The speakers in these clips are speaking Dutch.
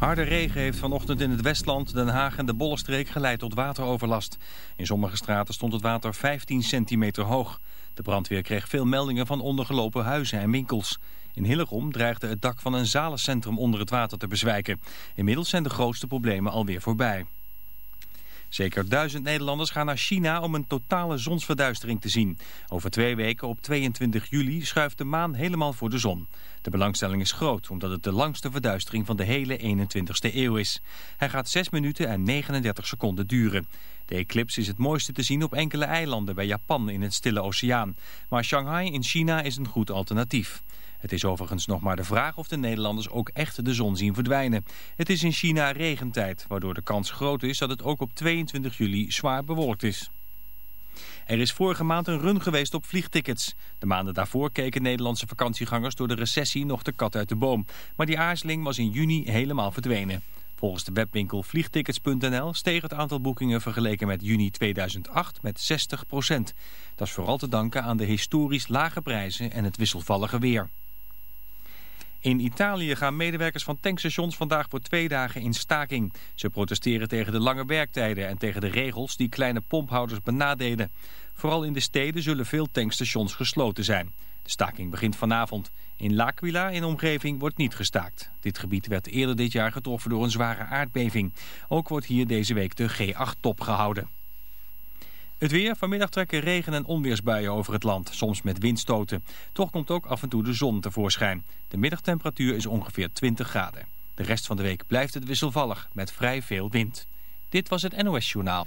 Harde regen heeft vanochtend in het Westland, Den Haag en de Bollenstreek geleid tot wateroverlast. In sommige straten stond het water 15 centimeter hoog. De brandweer kreeg veel meldingen van ondergelopen huizen en winkels. In Hillegom dreigde het dak van een zalencentrum onder het water te bezwijken. Inmiddels zijn de grootste problemen alweer voorbij. Zeker duizend Nederlanders gaan naar China om een totale zonsverduistering te zien. Over twee weken op 22 juli schuift de maan helemaal voor de zon. De belangstelling is groot, omdat het de langste verduistering van de hele 21ste eeuw is. Hij gaat 6 minuten en 39 seconden duren. De eclipse is het mooiste te zien op enkele eilanden bij Japan in het Stille Oceaan. Maar Shanghai in China is een goed alternatief. Het is overigens nog maar de vraag of de Nederlanders ook echt de zon zien verdwijnen. Het is in China regentijd, waardoor de kans groot is dat het ook op 22 juli zwaar bewolkt is. Er is vorige maand een run geweest op vliegtickets. De maanden daarvoor keken Nederlandse vakantiegangers door de recessie nog de kat uit de boom. Maar die aarzeling was in juni helemaal verdwenen. Volgens de webwinkel vliegtickets.nl steeg het aantal boekingen vergeleken met juni 2008 met 60% Dat is vooral te danken aan de historisch lage prijzen en het wisselvallige weer. In Italië gaan medewerkers van tankstations vandaag voor twee dagen in staking. Ze protesteren tegen de lange werktijden en tegen de regels die kleine pomphouders benadelen. Vooral in de steden zullen veel tankstations gesloten zijn. De staking begint vanavond. In L'Aquila in de omgeving wordt niet gestaakt. Dit gebied werd eerder dit jaar getroffen door een zware aardbeving. Ook wordt hier deze week de G8-top gehouden. Het weer. Vanmiddag trekken regen- en onweersbuien over het land, soms met windstoten. Toch komt ook af en toe de zon tevoorschijn. De middagtemperatuur is ongeveer 20 graden. De rest van de week blijft het wisselvallig, met vrij veel wind. Dit was het NOS Journaal.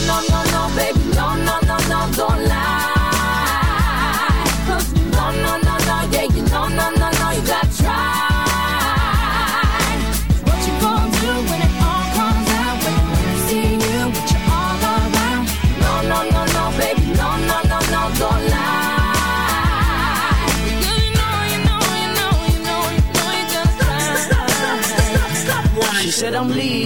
no, no, no, no, baby, no, no, no, no, don't lie. No, no, no, no, yeah, you no, no, no, you gotta try. said I'm leaving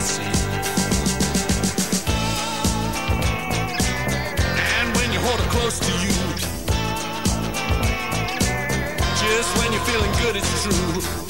sea. And when you hold her close to you, just when you're feeling good, it's true.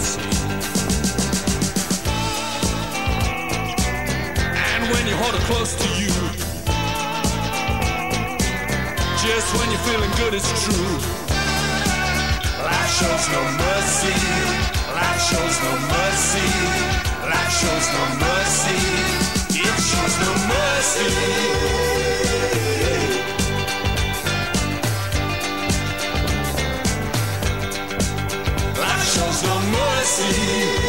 life. And when you hold it close to you, just when you're feeling good, it's true. Life shows no mercy. Life shows no mercy. Life shows no mercy. It shows no mercy. see.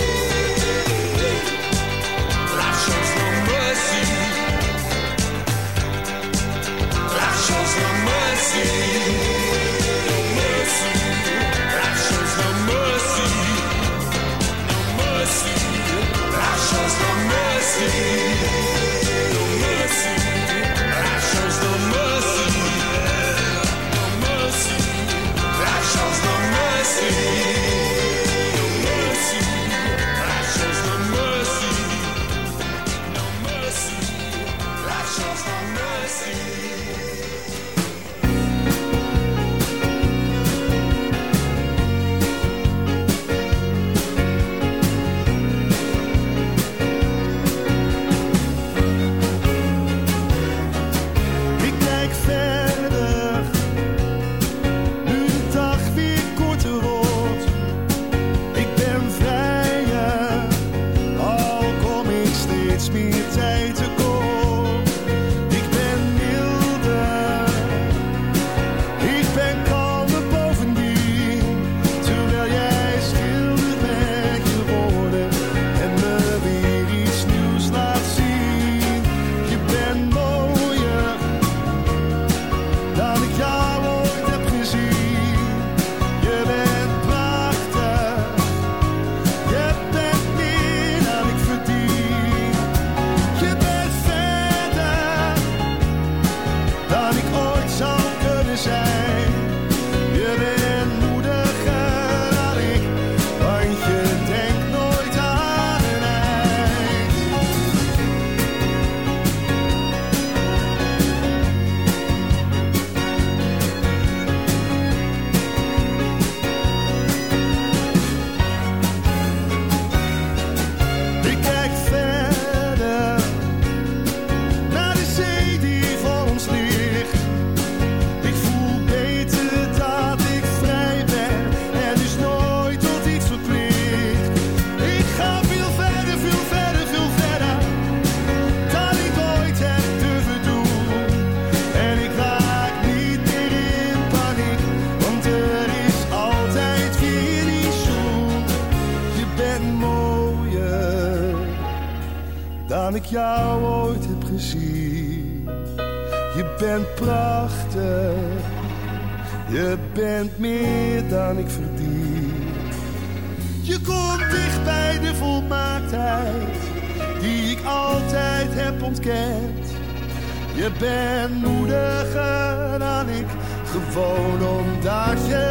ben moediger dan ik, gewoon omdat je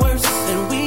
worse than we